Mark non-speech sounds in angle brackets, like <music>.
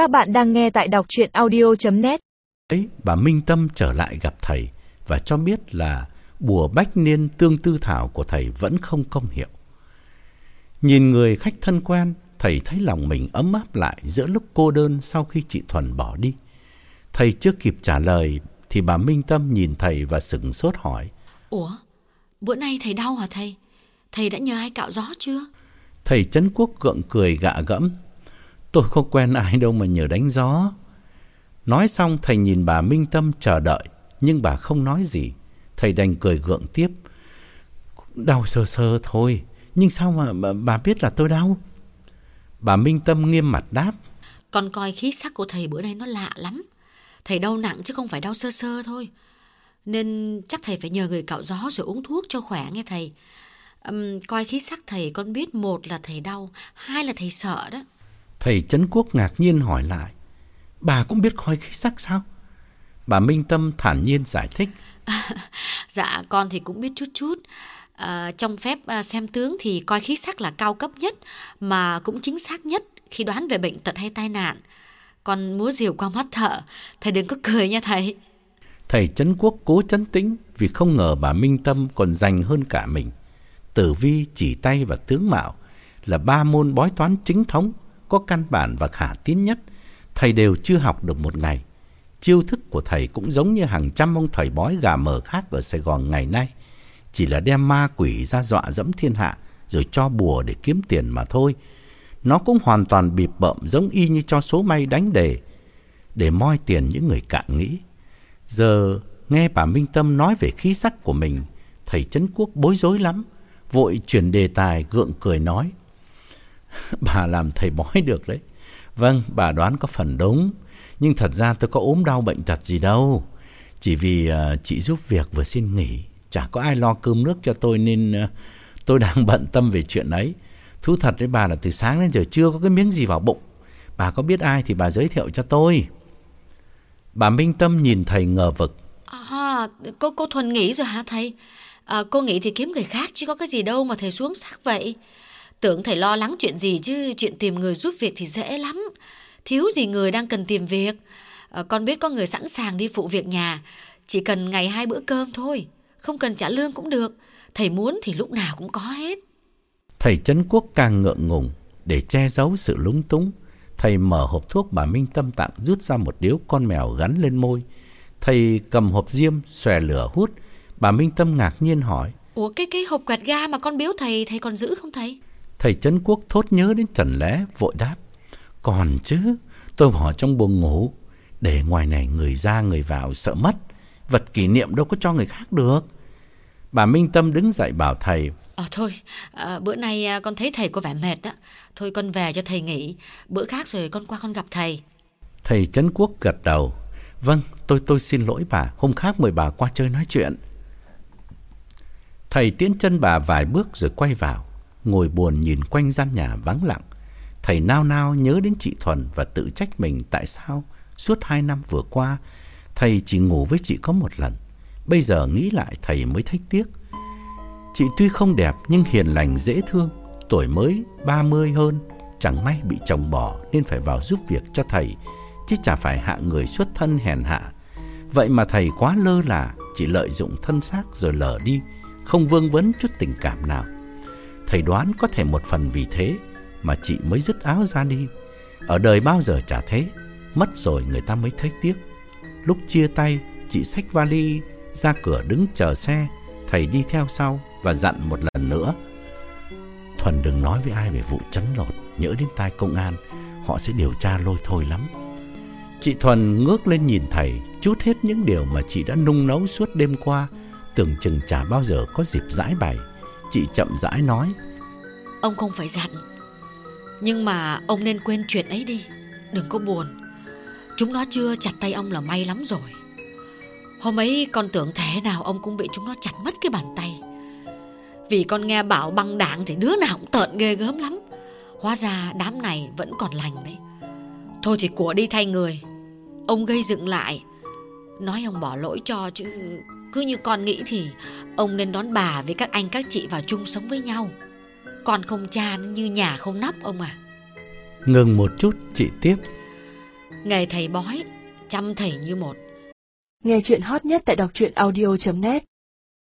Các bạn đang nghe tại đọc chuyện audio.net ấy bà Minh Tâm trở lại gặp thầy và cho biết là bùa bách niên tương tư thảo của thầy vẫn không công hiệu. Nhìn người khách thân quen, thầy thấy lòng mình ấm áp lại giữa lúc cô đơn sau khi chị Thuần bỏ đi. Thầy chưa kịp trả lời thì bà Minh Tâm nhìn thầy và sửng sốt hỏi. Ủa, bữa nay thầy đau hả thầy? Thầy đã nhờ ai cạo gió chưa? Thầy Trấn Quốc gượng cười gạ gẫm. Tôi không quen ai đâu mà nhờ đánh gió. Nói xong thầy nhìn bà Minh Tâm chờ đợi, nhưng bà không nói gì. Thầy đành cười gượng tiếp. Đau sơ sơ thôi, nhưng sao mà bà, bà biết là tôi đau? Bà Minh Tâm nghiêm mặt đáp. Con coi khí sắc của thầy bữa nay nó lạ lắm. Thầy đau nặng chứ không phải đau sơ sơ thôi. Nên chắc thầy phải nhờ người cạo gió rồi uống thuốc cho khỏe nghe thầy. Um, coi khí sắc thầy con biết một là thầy đau, hai là thầy sợ đó. Thầy Trấn Quốc ngạc nhiên hỏi lại. Bà cũng biết coi khí sắc sao? Bà Minh Tâm thản nhiên giải thích. <laughs> Dạ con thì cũng biết chút chút. À, trong phép à, xem tướng thì coi khí sắc là cao cấp nhất mà cũng chính xác nhất khi đoán về bệnh tật hay tai nạn. Con múa diều qua mắt thợ, thầy đừng có cười nha thầy. Thầy Trấn Quốc cố chấn tĩnh vì không ngờ bà Minh Tâm còn dành hơn cả mình. Tử vi, chỉ tay và tướng mạo là ba môn bói toán chính thống, có căn bản và khả tín nhất. Thầy đều chưa học được một ngày. Chiêu thức của thầy cũng giống như hàng trăm ông thầy bói gà mờ khác ở Sài Gòn ngày nay. Chỉ là đem ma quỷ ra dọa dẫm thiên hạ rồi cho bùa để kiếm tiền mà thôi. Nó cũng hoàn toàn bịp bợm giống y như cho số may đánh đề để moi tiền những người cạn nghĩ. Giờ nghe bà Minh Tâm nói về khí sắc của mình, thầy Trấn Quốc bối rối lắm, vội chuyển đề tài gượng cười nói. <laughs> bà làm thầy bói được đấy. Vâng, bà đoán có phần đúng, nhưng thật ra tôi có ốm đau bệnh tật gì đâu. Chỉ vì uh, chị giúp việc vừa xin nghỉ, chả có ai lo cơm nước cho tôi nên uh, tôi đang <laughs> bận tâm về chuyện ấy. Thú thật với bà là từ sáng đến giờ chưa có cái miếng gì vào bụng. Bà có biết ai thì bà giới thiệu cho tôi. Bà Minh Tâm nhìn thầy ngờ vực. À, cô cô Thuần nghỉ rồi hả thầy? À, cô nghỉ thì kiếm người khác chứ có cái gì đâu mà thầy xuống sắc vậy. Tưởng thầy lo lắng chuyện gì chứ chuyện tìm người giúp việc thì dễ lắm. Thiếu gì người đang cần tìm việc. À, con biết có người sẵn sàng đi phụ việc nhà. Chỉ cần ngày hai bữa cơm thôi. Không cần trả lương cũng được. Thầy muốn thì lúc nào cũng có hết. Thầy Trấn Quốc càng ngượng ngùng để che giấu sự lúng túng. Thầy mở hộp thuốc bà Minh Tâm tặng rút ra một điếu con mèo gắn lên môi. Thầy cầm hộp diêm, xòe lửa hút. Bà Minh Tâm ngạc nhiên hỏi. Ủa cái cái hộp quẹt ga mà con biếu thầy, thầy còn giữ không thầy? Thầy Trấn Quốc thốt nhớ đến Trần Lé, vội đáp. Còn chứ, tôi bỏ trong buồng ngủ. Để ngoài này người ra người vào sợ mất. Vật kỷ niệm đâu có cho người khác được. Bà Minh Tâm đứng dậy bảo thầy. Ờ thôi, à, bữa nay à, con thấy thầy có vẻ mệt đó. Thôi con về cho thầy nghỉ. Bữa khác rồi con qua con gặp thầy. Thầy Trấn Quốc gật đầu. Vâng, tôi tôi xin lỗi bà. Hôm khác mời bà qua chơi nói chuyện. Thầy tiến chân bà vài bước rồi quay vào. Ngồi buồn nhìn quanh gian nhà vắng lặng. Thầy nao nao nhớ đến chị Thuần và tự trách mình tại sao suốt hai năm vừa qua thầy chỉ ngủ với chị có một lần. Bây giờ nghĩ lại thầy mới thấy tiếc. Chị tuy không đẹp nhưng hiền lành dễ thương, tuổi mới 30 hơn, chẳng may bị chồng bỏ nên phải vào giúp việc cho thầy, chứ chả phải hạ người xuất thân hèn hạ. Vậy mà thầy quá lơ là, chỉ lợi dụng thân xác rồi lờ đi, không vương vấn chút tình cảm nào. Thầy đoán có thể một phần vì thế mà chị mới dứt áo ra đi. Ở đời bao giờ chả thế, mất rồi người ta mới thấy tiếc. Lúc chia tay, chị xách vali ra cửa đứng chờ xe, thầy đi theo sau và dặn một lần nữa. Thuần đừng nói với ai về vụ chấn lột, nhỡ đến tai công an, họ sẽ điều tra lôi thôi lắm. Chị Thuần ngước lên nhìn thầy, chút hết những điều mà chị đã nung nấu suốt đêm qua, tưởng chừng chả bao giờ có dịp giải bày. Chị chậm rãi nói. Ông không phải dặn, nhưng mà ông nên quên chuyện ấy đi, đừng có buồn. Chúng nó chưa chặt tay ông là may lắm rồi. Hôm ấy con tưởng thế nào ông cũng bị chúng nó chặt mất cái bàn tay. Vì con nghe bảo băng đảng thì đứa nào cũng tợn ghê gớm lắm. Hóa ra đám này vẫn còn lành đấy. Thôi thì của đi thay người. Ông gây dựng lại. Nói ông bỏ lỗi cho chứ cứ như con nghĩ thì ông nên đón bà với các anh các chị vào chung sống với nhau. Con không cha như nhà không nắp ông à. Ngừng một chút chị tiếp. Nghề thầy bói, chăm thầy như một. Nghe chuyện hot nhất tại đọc truyện audio.net